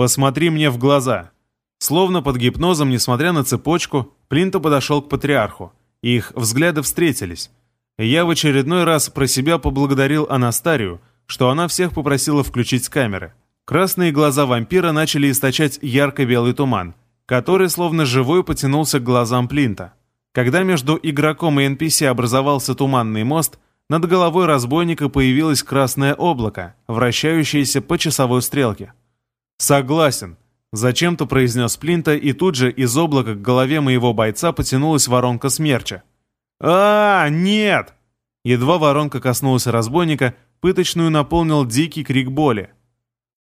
Посмотри мне в глаза». Словно под гипнозом, несмотря на цепочку, Плинто подошел к патриарху. Их взгляды встретились. Я в очередной раз про себя поблагодарил Анастарию, что она всех попросила включить камеры. Красные глаза вампира начали источать ярко-белый туман, который словно живой потянулся к глазам Плинта. Когда между игроком и NPC образовался туманный мост, над головой разбойника появилось красное облако, вращающееся по часовой стрелке. «Согласен», — зачем-то произнес Плинта, и тут же из облака к голове моего бойца потянулась воронка смерча. а, нет!» Едва воронка коснулась разбойника, пыточную наполнил дикий крик боли.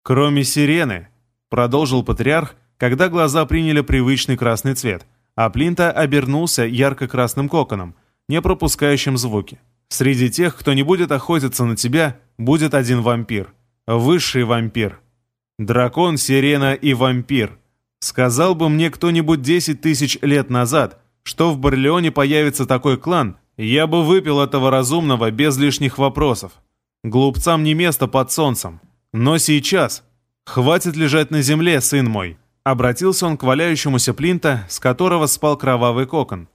«Кроме сирены», — продолжил патриарх, когда глаза приняли привычный красный цвет — а Плинта обернулся ярко-красным коконом, не пропускающим звуки. Среди тех, кто не будет охотиться на тебя, будет один вампир. Высший вампир. Дракон, сирена и вампир. Сказал бы мне кто-нибудь 10 тысяч лет назад, что в Барлеоне появится такой клан, я бы выпил этого разумного без лишних вопросов. Глупцам не место под солнцем. Но сейчас... Хватит лежать на земле, сын мой. Обратился он к валяющемуся плинта, с которого спал кровавый кокон.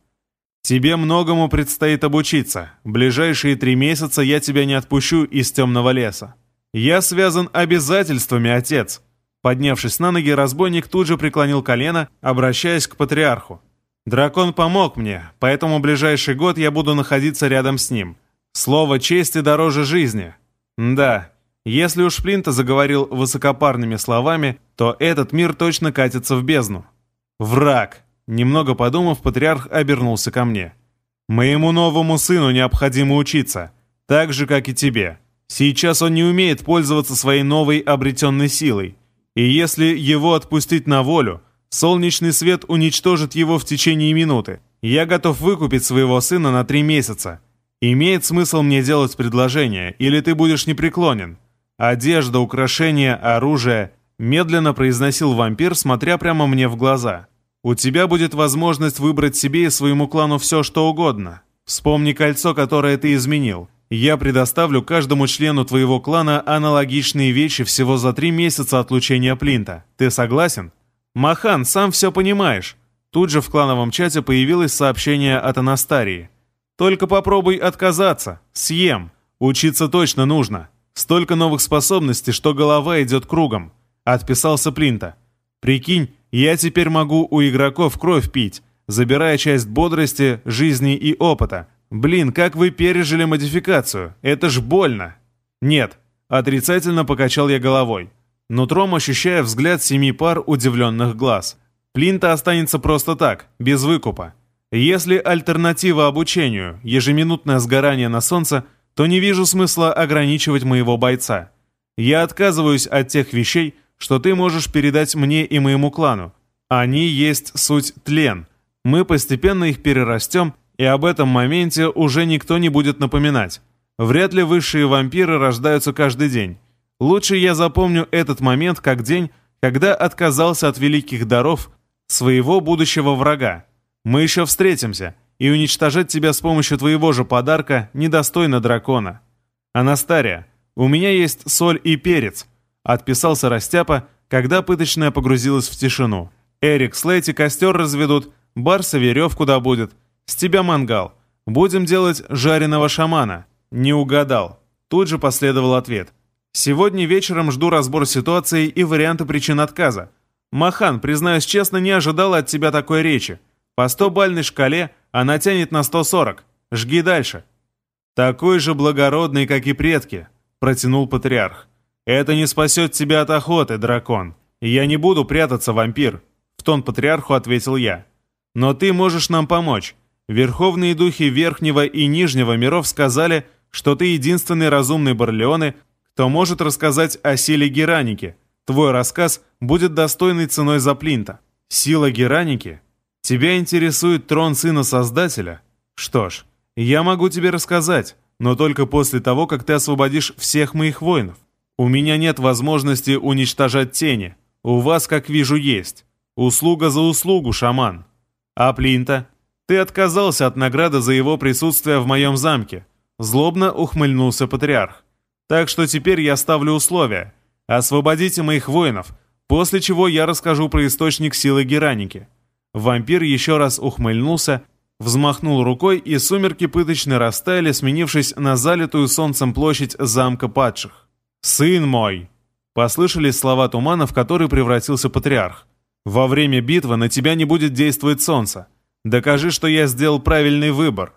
«Тебе многому предстоит обучиться. Ближайшие три месяца я тебя не отпущу из темного леса. Я связан обязательствами, отец». Поднявшись на ноги, разбойник тут же преклонил колено, обращаясь к патриарху. «Дракон помог мне, поэтому ближайший год я буду находиться рядом с ним. Слово чести дороже жизни. Да, если уж Плинта заговорил высокопарными словами, то этот мир точно катится в бездну. Враг. Немного подумав, патриарх обернулся ко мне. Моему новому сыну необходимо учиться, так же, как и тебе. Сейчас он не умеет пользоваться своей новой обретенной силой. И если его отпустить на волю, солнечный свет уничтожит его в течение минуты. Я готов выкупить своего сына на три месяца. Имеет смысл мне делать предложение, или ты будешь непреклонен?» Одежда, украшения, оружие. Медленно произносил вампир, смотря прямо мне в глаза. У тебя будет возможность выбрать себе и своему клану все, что угодно. Вспомни кольцо, которое ты изменил. Я предоставлю каждому члену твоего клана аналогичные вещи всего за три месяца отлучения Плинта. Ты согласен? Махан, сам все понимаешь. Тут же в клановом чате появилось сообщение от Анастарии. Только попробуй отказаться. Съем. Учиться точно нужно. Столько новых способностей, что голова идет кругом. Отписался Плинта. Прикинь, я теперь могу у игроков кровь пить, забирая часть бодрости, жизни и опыта. Блин, как вы пережили модификацию? Это ж больно. Нет, отрицательно покачал я головой. Нутром ощущая взгляд семи пар удивленных глаз. Плинта останется просто так, без выкупа. Если альтернатива обучению – ежеминутное сгорание на солнце – то не вижу смысла ограничивать моего бойца. Я отказываюсь от тех вещей, что ты можешь передать мне и моему клану. Они есть суть тлен. Мы постепенно их перерастем, и об этом моменте уже никто не будет напоминать. Вряд ли высшие вампиры рождаются каждый день. Лучше я запомню этот момент как день, когда отказался от великих даров своего будущего врага. Мы еще встретимся, и уничтожать тебя с помощью твоего же подарка недостойно дракона. Анастария, у меня есть соль и перец», — отписался Растяпа, когда пыточная погрузилась в тишину. «Эрик с Лэти костер разведут, Барса веревку добудет, с тебя мангал. Будем делать жареного шамана». «Не угадал». Тут же последовал ответ. «Сегодня вечером жду разбор ситуации и варианты причин отказа. Махан, признаюсь честно, не ожидал от тебя такой речи. По 100-бальной шкале она тянет на 140. Жги дальше». «Такой же благородный, как и предки», — протянул патриарх. «Это не спасет тебя от охоты, дракон. Я не буду прятаться, вампир», — в тон патриарху ответил я. «Но ты можешь нам помочь. Верховные духи Верхнего и Нижнего миров сказали, что ты единственный разумный Барлеоны, кто может рассказать о силе Гераники. Твой рассказ будет достойной ценой за Плинта. Сила Гераники Тебя интересует трон сына Создателя? Что ж, я могу тебе рассказать, но только после того, как ты освободишь всех моих воинов. У меня нет возможности уничтожать тени. У вас, как вижу, есть. Услуга за услугу, шаман. А Плинта? Ты отказался от награды за его присутствие в моем замке. Злобно ухмыльнулся патриарх. Так что теперь я ставлю условия. Освободите моих воинов, После чего я расскажу про источник силы Гераники. Вампир еще раз ухмыльнулся, взмахнул рукой, и сумерки пыточно растаяли, сменившись на залитую солнцем площадь замка падших. «Сын мой!» — послышались слова тумана, в который превратился патриарх. «Во время битвы на тебя не будет действовать солнце. Докажи, что я сделал правильный выбор».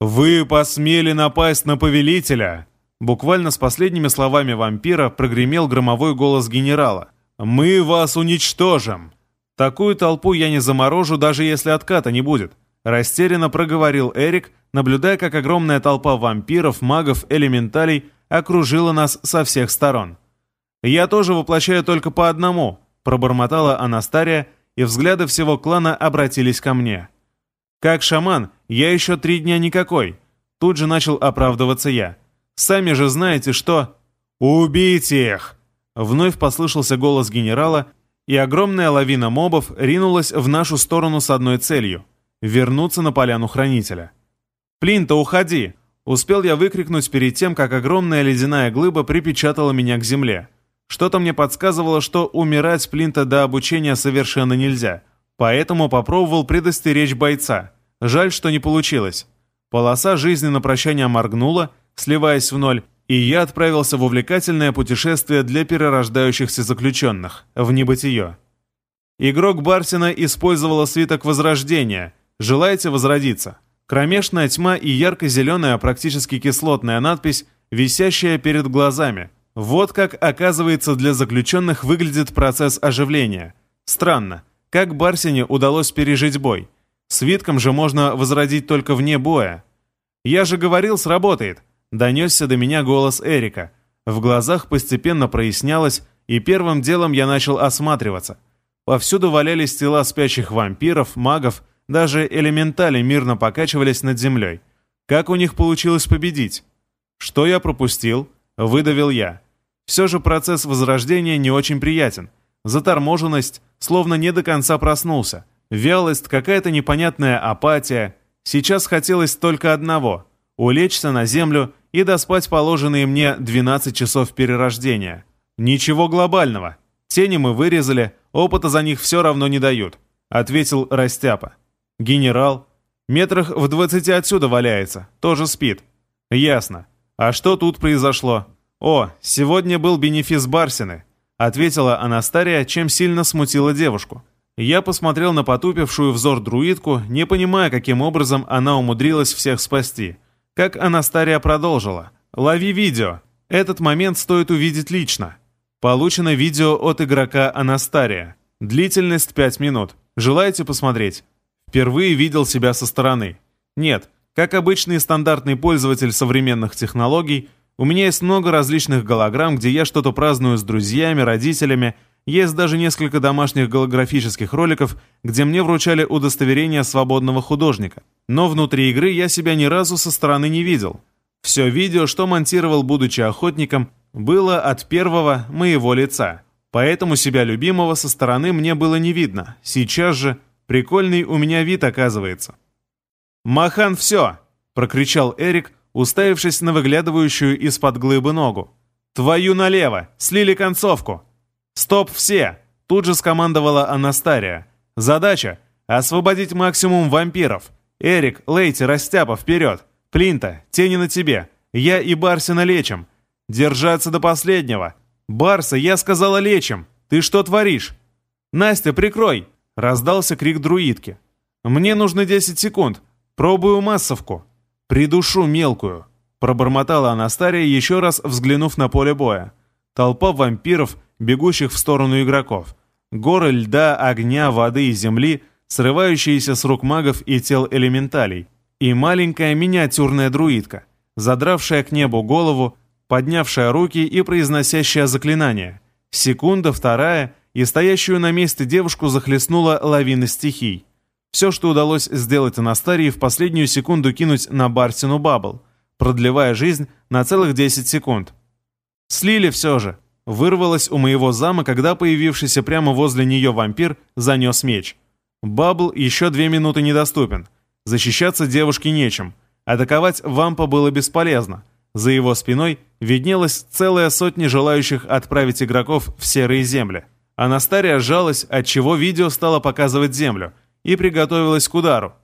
«Вы посмели напасть на повелителя!» Буквально с последними словами вампира прогремел громовой голос генерала. «Мы вас уничтожим!» Такую толпу я не заморожу, даже если отката не будет. Растерянно проговорил Эрик, наблюдая, как огромная толпа вампиров, магов, элементалей окружила нас со всех сторон. «Я тоже воплощаю только по одному», — пробормотала Анастария, и взгляды всего клана обратились ко мне. «Как шаман, я еще три дня никакой», — тут же начал оправдываться я. «Сами же знаете, что...» «Убейте их!» Вновь послышался голос генерала, и огромная лавина мобов ринулась в нашу сторону с одной целью — вернуться на поляну Хранителя. «Плинта, уходи!» Успел я выкрикнуть перед тем, как огромная ледяная глыба припечатала меня к земле. Что-то мне подсказывало, что умирать Плинта до обучения совершенно нельзя, поэтому попробовал предостеречь бойца. Жаль, что не получилось. Полоса жизни на прощание моргнула, сливаясь в ноль, и я отправился в увлекательное путешествие для перерождающихся заключенных, в небытие. Игрок Барсина использовала свиток Возрождения. Желаете возродиться? Кромешная тьма и ярко-зеленая, практически кислотная надпись, висящая перед глазами. Вот как, оказывается, для заключенных выглядит процесс оживления. Странно, как Барсине удалось пережить бой? Свитком же можно возродить только вне боя. Я же говорил, сработает. Донесся до меня голос Эрика. В глазах постепенно прояснялось, и первым делом я начал осматриваться. Повсюду валялись тела спящих вампиров, магов, даже элементали мирно покачивались над землей. Как у них получилось победить? Что я пропустил? Выдавил я. Все же процесс возрождения не очень приятен. Заторможенность, словно не до конца проснулся. Вялость, какая-то непонятная апатия. Сейчас хотелось только одного — улечься на землю и доспать положенные мне 12 часов перерождения. Ничего глобального. Тени мы вырезали, опыта за них все равно не дают», — ответил Растяпа. «Генерал? Метрах в 20 отсюда валяется, тоже спит». «Ясно. А что тут произошло?» «О, сегодня был бенефис Барсины», — ответила Анастария, чем сильно смутила девушку. Я посмотрел на потупившую взор друидку, не понимая, каким образом она умудрилась всех спасти — как Анастария продолжила. «Лови видео. Этот момент стоит увидеть лично. Получено видео от игрока Анастария. Длительность 5 минут. Желаете посмотреть? Впервые видел себя со стороны. Нет, как обычный стандартный пользователь современных технологий, у меня есть много различных голограмм, где я что-то праздную с друзьями, родителями, есть даже несколько домашних голографических роликов, где мне вручали удостоверение свободного художника. Но внутри игры я себя ни разу со стороны не видел. Все видео, что монтировал, будучи охотником, было от первого моего лица. Поэтому себя любимого со стороны мне было не видно. Сейчас же прикольный у меня вид оказывается. «Махан, все!» — прокричал Эрик, уставившись на выглядывающую из-под глыбы ногу. «Твою налево! Слили концовку!» «Стоп все!» — тут же скомандовала Анастария. «Задача — освободить максимум вампиров. Эрик, Лейти, Растяпа, вперед! Плинта, тени на тебе. Я и Барсина лечим. Держаться до последнего. Барса, я сказала лечим. Ты что творишь?» «Настя, прикрой!» — раздался крик друидки. «Мне нужно 10 секунд. Пробую массовку. Придушу мелкую», — пробормотала Анастария, еще раз взглянув на поле боя. Толпа вампиров — бегущих в сторону игроков. Горы льда, огня, воды и земли, срывающиеся с рук магов и тел элементалей. И маленькая миниатюрная друидка, задравшая к небу голову, поднявшая руки и произносящая заклинание. Секунда, вторая, и стоящую на месте девушку захлестнула лавина стихий. Все, что удалось сделать Анастарии, в последнюю секунду кинуть на Барсину Бабл, продлевая жизнь на целых 10 секунд. Слили все же. Вырвалась у моего зама, когда появившийся прямо возле нее вампир занес меч. Бабл еще две минуты недоступен. Защищаться девушке нечем. Атаковать вампа было бесполезно. За его спиной виднелась целая сотня желающих отправить игроков в серые земли. Анастария сжалась, отчего видео стало показывать землю, и приготовилась к удару.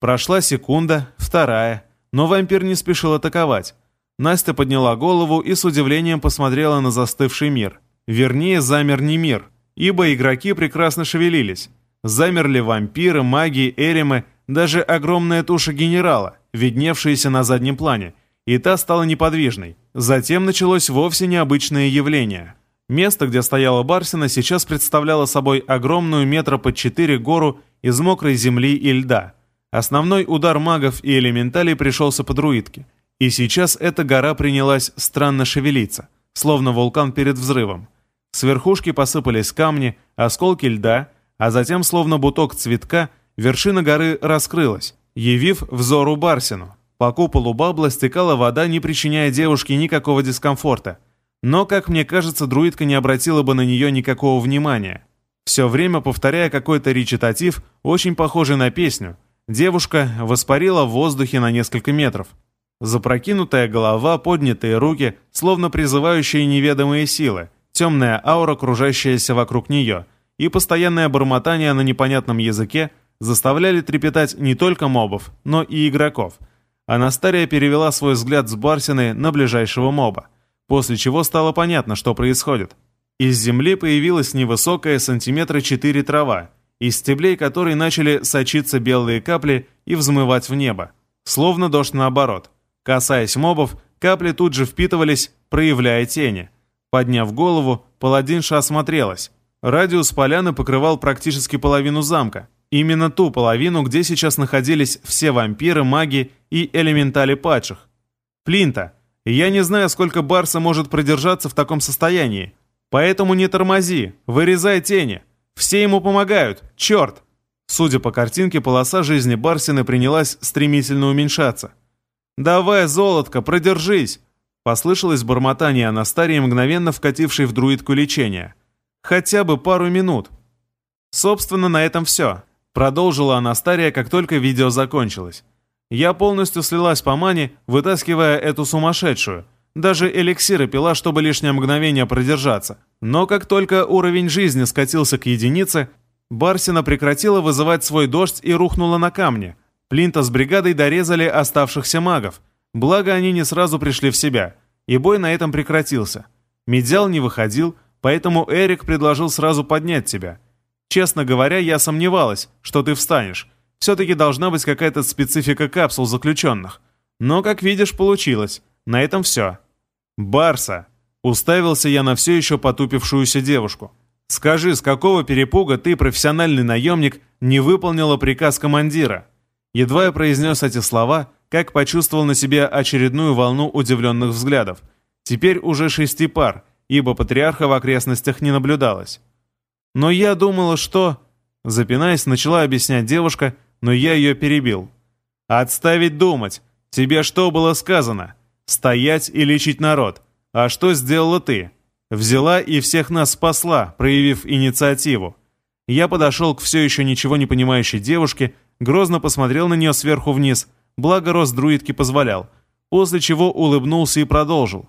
Прошла секунда, вторая, но вампир не спешил атаковать. Настя подняла голову и с удивлением посмотрела на застывший мир. Вернее, замер не мир, ибо игроки прекрасно шевелились. Замерли вампиры, маги, эримы, даже огромная туша генерала, видневшаяся на заднем плане, и та стала неподвижной. Затем началось вовсе необычное явление. Место, где стояла Барсина, сейчас представляло собой огромную метра под четыре гору из мокрой земли и льда. Основной удар магов и элементалей пришелся по друидке. И сейчас эта гора принялась странно шевелиться, словно вулкан перед взрывом. С верхушки посыпались камни, осколки льда, а затем, словно буток цветка, вершина горы раскрылась, явив взору Барсину. По куполу бабла стекала вода, не причиняя девушке никакого дискомфорта. Но, как мне кажется, друидка не обратила бы на нее никакого внимания. Все время повторяя какой-то речитатив, очень похожий на песню, девушка воспарила в воздухе на несколько метров. Запрокинутая голова, поднятые руки, словно призывающие неведомые силы, темная аура, кружащаяся вокруг нее, и постоянное бормотание на непонятном языке заставляли трепетать не только мобов, но и игроков. Анастария перевела свой взгляд с Барсины на ближайшего моба, после чего стало понятно, что происходит. Из земли появилась невысокая сантиметра 4 трава, из стеблей которой начали сочиться белые капли и взмывать в небо. Словно дождь наоборот. Касаясь мобов, капли тут же впитывались, проявляя тени. Подняв голову, паладинша осмотрелась. Радиус поляны покрывал практически половину замка, Именно ту половину, где сейчас находились все вампиры, маги и элементали падших. Плинта, я не знаю, сколько Барса может продержаться в таком состоянии. Поэтому не тормози, вырезай тени. Все ему помогают, черт! Судя по картинке, полоса жизни Барсины принялась стремительно уменьшаться. «Давай, золотко, продержись!» Послышалось бормотание Анастарии, мгновенно вкатившей в друидку лечения. «Хотя бы пару минут». Собственно, на этом все. Продолжила Анастария, как только видео закончилось. Я полностью слилась по мане, вытаскивая эту сумасшедшую. Даже эликсиры пила, чтобы лишнее мгновение продержаться. Но как только уровень жизни скатился к единице, Барсина прекратила вызывать свой дождь и рухнула на камни. Плинта с бригадой дорезали оставшихся магов. Благо, они не сразу пришли в себя. И бой на этом прекратился. Медиал не выходил, поэтому Эрик предложил сразу поднять тебя – Честно говоря, я сомневалась, что ты встанешь. Все-таки должна быть какая-то специфика капсул заключенных. Но, как видишь, получилось. На этом все. Барса. Уставился я на все еще потупившуюся девушку. Скажи, с какого перепуга ты, профессиональный наемник, не выполнила приказ командира? Едва я произнес эти слова, как почувствовал на себе очередную волну удивленных взглядов. Теперь уже шести пар, ибо патриарха в окрестностях не наблюдалось. Но я думала, что...» Запинаясь, начала объяснять девушка, но я ее перебил. «Отставить думать. Тебе что было сказано? Стоять и лечить народ. А что сделала ты? Взяла и всех нас спасла, проявив инициативу. Я подошел к все еще ничего не понимающей девушке, грозно посмотрел на нее сверху вниз, благо рост друидки позволял, после чего улыбнулся и продолжил.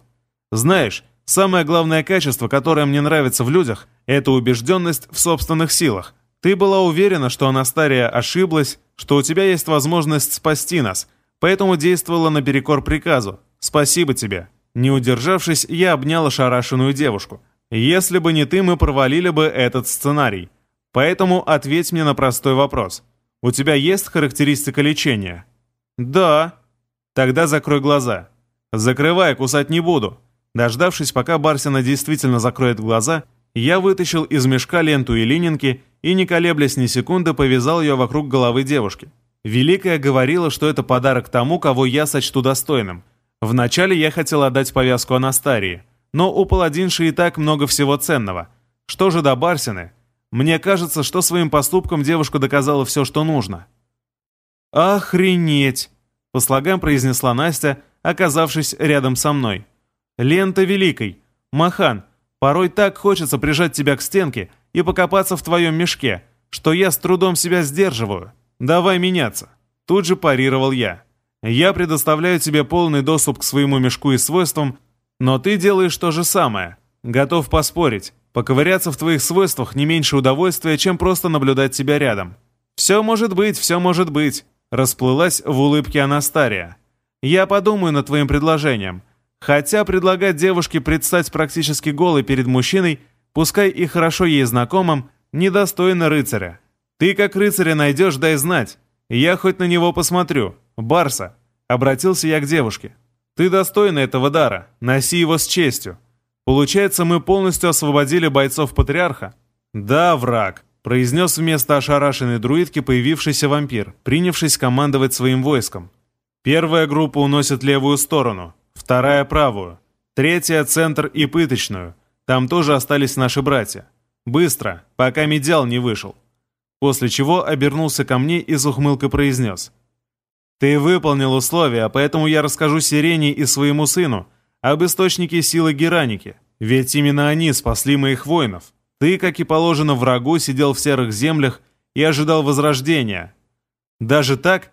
«Знаешь, Самое главное качество, которое мне нравится в людях, это убежденность в собственных силах. Ты была уверена, что Анастария ошиблась, что у тебя есть возможность спасти нас, поэтому действовала наперекор приказу. Спасибо тебе. Не удержавшись, я обнял ошарашенную девушку. Если бы не ты, мы провалили бы этот сценарий. Поэтому ответь мне на простой вопрос. У тебя есть характеристика лечения? Да. Тогда закрой глаза. Закрывай, кусать не буду. Дождавшись, пока Барсина действительно закроет глаза, я вытащил из мешка ленту и лининки и, не колеблясь ни секунды, повязал ее вокруг головы девушки. Великая говорила, что это подарок тому, кого я сочту достойным. Вначале я хотел отдать повязку Анастарии, но у паладинши и так много всего ценного. Что же до Барсины? Мне кажется, что своим поступком девушка доказала все, что нужно. «Охренеть!» — по слогам произнесла Настя, оказавшись рядом со мной. Лента великой. Махан, порой так хочется прижать тебя к стенке и покопаться в твоем мешке, что я с трудом себя сдерживаю. Давай меняться. Тут же парировал я. Я предоставляю тебе полный доступ к своему мешку и свойствам, но ты делаешь то же самое. Готов поспорить. Поковыряться в твоих свойствах не меньше удовольствия, чем просто наблюдать тебя рядом. Все может быть, все может быть. Расплылась в улыбке Анастария. Я подумаю над твоим предложением. Хотя предлагать девушке предстать практически голой перед мужчиной, пускай и хорошо ей знакомым, недостойно рыцаря. Ты как рыцаря найдешь, дай знать. Я хоть на него посмотрю. Барса. Обратился я к девушке. Ты достойна этого дара. Носи его с честью. Получается, мы полностью освободили бойцов патриарха? Да, враг. Произнес вместо ошарашенной друидки появившийся вампир, принявшись командовать своим войском. Первая группа уносит левую сторону, вторая — правую, третья — центр и пыточную. Там тоже остались наши братья. Быстро, пока медиал не вышел. После чего обернулся ко мне и с ухмылкой произнес. «Ты выполнил условия, поэтому я расскажу Сирене и своему сыну об источнике силы Гераники, ведь именно они спасли моих воинов. Ты, как и положено врагу, сидел в серых землях и ожидал возрождения. Даже так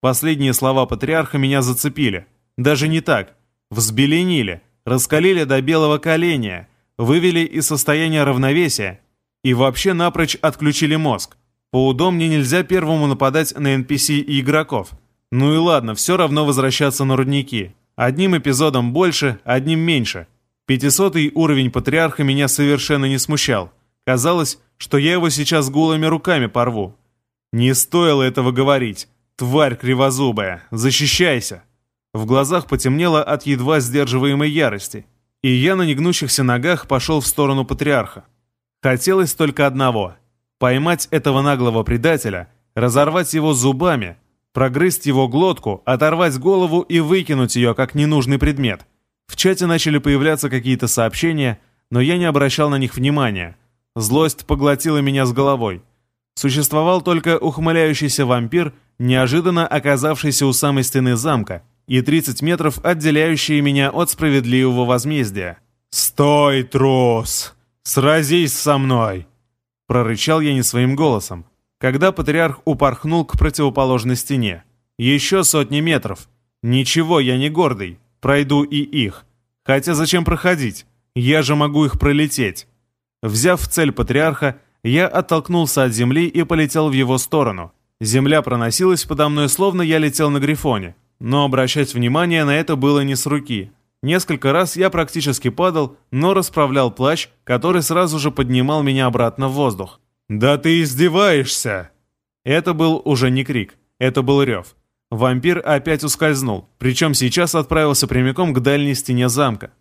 Последние слова патриарха меня зацепили. Даже не так. Взбеленили, раскалили до белого коленя, вывели из состояния равновесия и вообще напрочь отключили мозг. По УДО мне нельзя первому нападать на NPC и игроков. Ну и ладно, все равно возвращаться на рудники. Одним эпизодом больше, одним меньше. Пятисотый уровень патриарха меня совершенно не смущал. Казалось, что я его сейчас голыми руками порву. Не стоило этого говорить. «Тварь кривозубая, защищайся!» В глазах потемнело от едва сдерживаемой ярости, и я на негнущихся ногах пошел в сторону патриарха. Хотелось только одного — поймать этого наглого предателя, разорвать его зубами, прогрызть его глотку, оторвать голову и выкинуть ее как ненужный предмет. В чате начали появляться какие-то сообщения, но я не обращал на них внимания. Злость поглотила меня с головой. Существовал только ухмыляющийся вампир — неожиданно оказавшийся у самой стены замка, и 30 метров отделяющие меня от справедливого возмездия. «Стой, трус! Сразись со мной!» Прорычал я не своим голосом, когда патриарх упорхнул к противоположной стене. «Еще сотни метров. Ничего, я не гордый. Пройду и их. Хотя зачем проходить? Я же могу их пролететь». Взяв цель патриарха, я оттолкнулся от земли и полетел в его сторону. Земля проносилась подо мной, словно я летел на грифоне. Но обращать внимание на это было не с руки. Несколько раз я практически падал, но расправлял плащ, который сразу же поднимал меня обратно в воздух. «Да ты издеваешься!» Это был уже не крик, это был рев. Вампир опять ускользнул, причем сейчас отправился прямиком к дальней стене замка.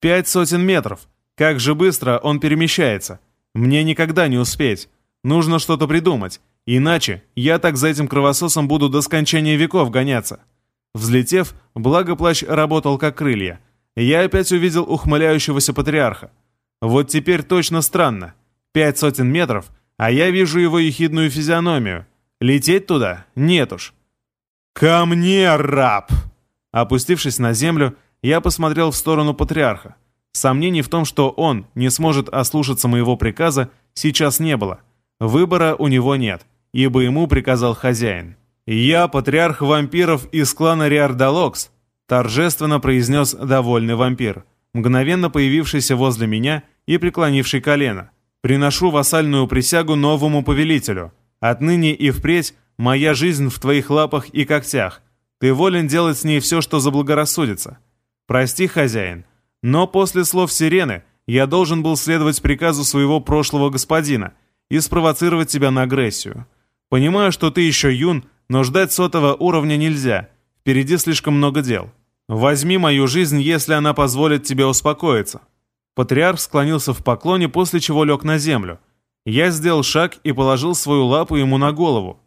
Пять сотен метров. Как же быстро он перемещается. Мне никогда не успеть. Нужно что-то придумать. Иначе я так за этим кровососом буду до скончания веков гоняться. Взлетев, благо плащ работал как крылья. Я опять увидел ухмыляющегося патриарха. Вот теперь точно странно. Пять сотен метров, а я вижу его ехидную физиономию. Лететь туда? Нет уж. «Ко мне, раб!» Опустившись на землю, я посмотрел в сторону патриарха. Сомнений в том, что он не сможет ослушаться моего приказа, сейчас не было. Выбора у него нет ибо ему приказал хозяин. «Я патриарх вампиров из клана Риардалокс», торжественно произнес довольный вампир, мгновенно появившийся возле меня и преклонивший колено. «Приношу вассальную присягу новому повелителю. Отныне и впредь моя жизнь в твоих лапах и когтях. Ты волен делать с ней все, что заблагорассудится. Прости, хозяин, но после слов сирены я должен был следовать приказу своего прошлого господина и спровоцировать тебя на агрессию. Понимаю, что ты еще юн, но ждать сотого уровня нельзя. Впереди слишком много дел. Возьми мою жизнь, если она позволит тебе успокоиться». Патриарх склонился в поклоне, после чего лег на землю. Я сделал шаг и положил свою лапу ему на голову.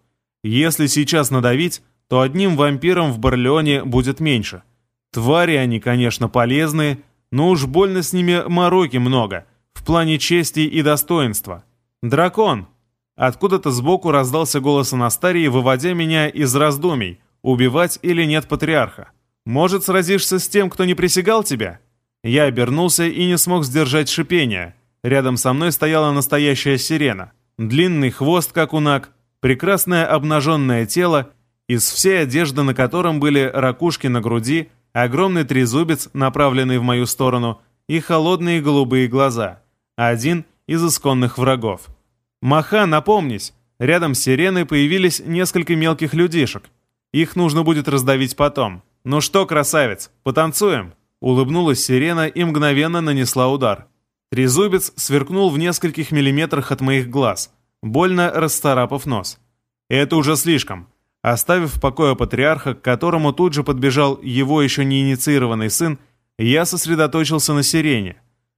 Если сейчас надавить, то одним вампиром в Барлеоне будет меньше. Твари они, конечно, полезные, но уж больно с ними мороки много, в плане чести и достоинства. «Дракон!» Откуда-то сбоку раздался голос Анастарии, выводя меня из раздумий, убивать или нет патриарха. «Может, сразишься с тем, кто не присягал тебя?» Я обернулся и не смог сдержать шипение. Рядом со мной стояла настоящая сирена. Длинный хвост, как у наг, прекрасное обнаженное тело, из всей одежды на котором были ракушки на груди, огромный трезубец, направленный в мою сторону, и холодные голубые глаза. Один из исконных врагов. «Маха, напомнись!» Рядом с сиреной появились несколько мелких людишек. Их нужно будет раздавить потом. «Ну что, красавец, потанцуем?» Улыбнулась сирена и мгновенно нанесла удар. Трезубец сверкнул в нескольких миллиметрах от моих глаз, больно расцарапав нос. Это уже слишком. Оставив в покое патриарха, к которому тут же подбежал его еще не инициированный сын, я сосредоточился на сирене.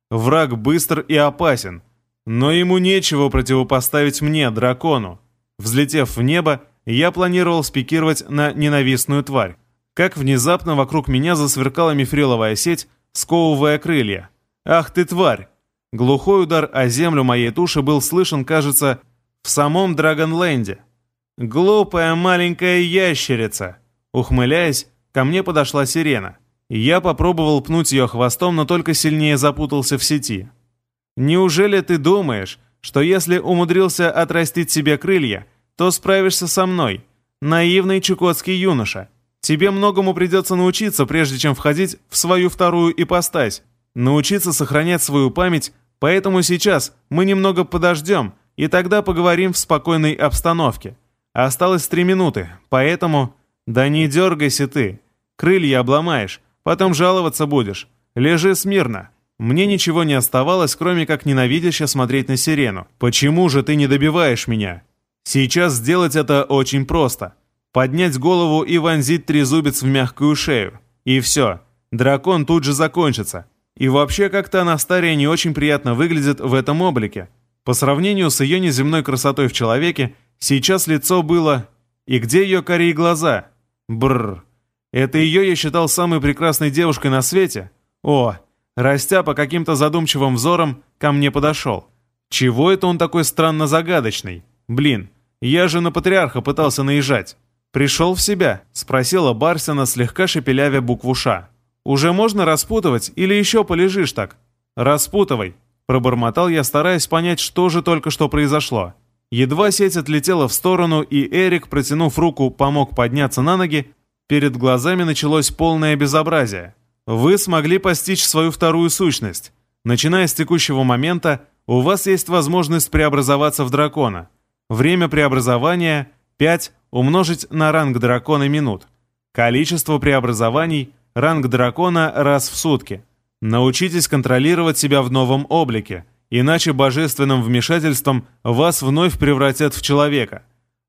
Враг быстр и опасен, но ему нечего противопоставить мне, дракону. Взлетев в небо, я планировал спикировать на ненавистную тварь. Как внезапно вокруг меня засверкала мифриловая сеть, сковывая крылья. «Ах ты, тварь!» Глухой удар о землю моей туши был слышен, кажется, в самом Драгонленде. «Глупая маленькая ящерица!» Ухмыляясь, ко мне подошла сирена. Я попробовал пнуть ее хвостом, но только сильнее запутался в сети. «Неужели ты думаешь, что если умудрился отрастить себе крылья, то справишься со мной, наивный чукотский юноша? Тебе многому придется научиться, прежде чем входить в свою вторую ипостась, научиться сохранять свою память, поэтому сейчас мы немного подождем, и тогда поговорим в спокойной обстановке». Осталось три минуты, поэтому... Да не дергайся ты. Крылья обломаешь, потом жаловаться будешь. Лежи смирно. Мне ничего не оставалось, кроме как ненавидяще смотреть на сирену. Почему же ты не добиваешь меня? Сейчас сделать это очень просто. Поднять голову и вонзить трезубец в мягкую шею. И все. Дракон тут же закончится. И вообще как-то Анастария не очень приятно выглядит в этом облике. По сравнению с ее неземной красотой в человеке, Сейчас лицо было... И где ее корей глаза? Бррр. Это ее я считал самой прекрасной девушкой на свете? О, растя по каким-то задумчивым взорам, ко мне подошел. Чего это он такой странно загадочный? Блин, я же на патриарха пытался наезжать. «Пришел в себя?» — спросила Барсина, слегка шепелявя букву «Ш». «Уже можно распутывать или еще полежишь так?» «Распутывай», — пробормотал я, стараясь понять, что же только что произошло. Едва сеть отлетела в сторону, и Эрик, протянув руку, помог подняться на ноги, перед глазами началось полное безобразие. Вы смогли постичь свою вторую сущность. Начиная с текущего момента, у вас есть возможность преобразоваться в дракона. Время преобразования 5 умножить на ранг дракона минут. Количество преобразований – ранг дракона раз в сутки. Научитесь контролировать себя в новом облике – иначе божественным вмешательством вас вновь превратят в человека.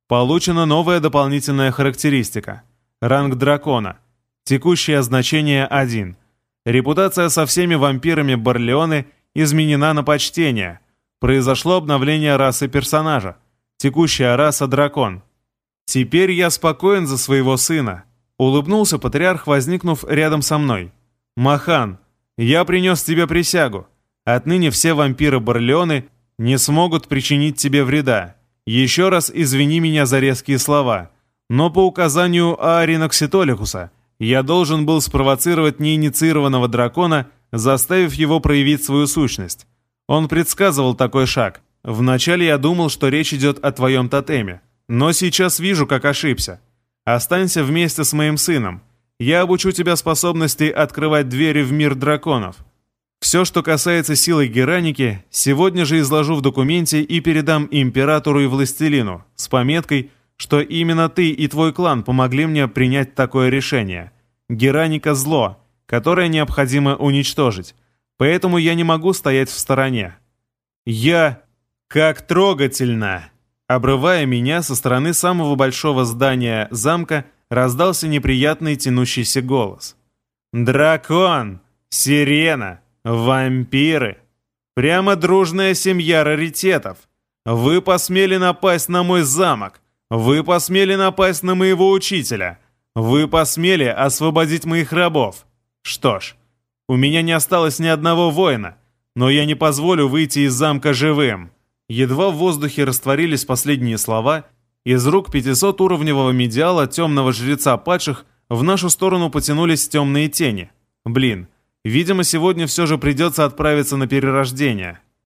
Получена новая дополнительная характеристика. Ранг дракона. Текущее значение 1. Репутация со всеми вампирами Барлеоны изменена на почтение. Произошло обновление расы персонажа. Текущая раса дракон. Теперь я спокоен за своего сына. Улыбнулся патриарх, возникнув рядом со мной. «Махан, я принес тебе присягу. Отныне все вампиры Барлеоны не смогут причинить тебе вреда. Еще раз извини меня за резкие слова, но по указанию Ааринокситоликуса я должен был спровоцировать неинициированного дракона, заставив его проявить свою сущность. Он предсказывал такой шаг. Вначале я думал, что речь идет о твоем тотеме, но сейчас вижу, как ошибся. Останься вместе с моим сыном. Я обучу тебя способности открывать двери в мир драконов. Все, что касается силы Гераники, сегодня же изложу в документе и передам императору и властелину с пометкой, что именно ты и твой клан помогли мне принять такое решение. Гераника – зло, которое необходимо уничтожить, поэтому я не могу стоять в стороне. Я... как трогательно! Обрывая меня со стороны самого большого здания замка, раздался неприятный тянущийся голос. «Дракон! Сирена!» «Вампиры! Прямо дружная семья раритетов! Вы посмели напасть на мой замок! Вы посмели напасть на моего учителя! Вы посмели освободить моих рабов! Что ж, у меня не осталось ни одного воина, но я не позволю выйти из замка живым!» Едва в воздухе растворились последние слова, из рук 500-уровневого медиала темного жреца падших в нашу сторону потянулись темные тени. Блин, Видимо, сегодня все же придется отправиться на перерождение.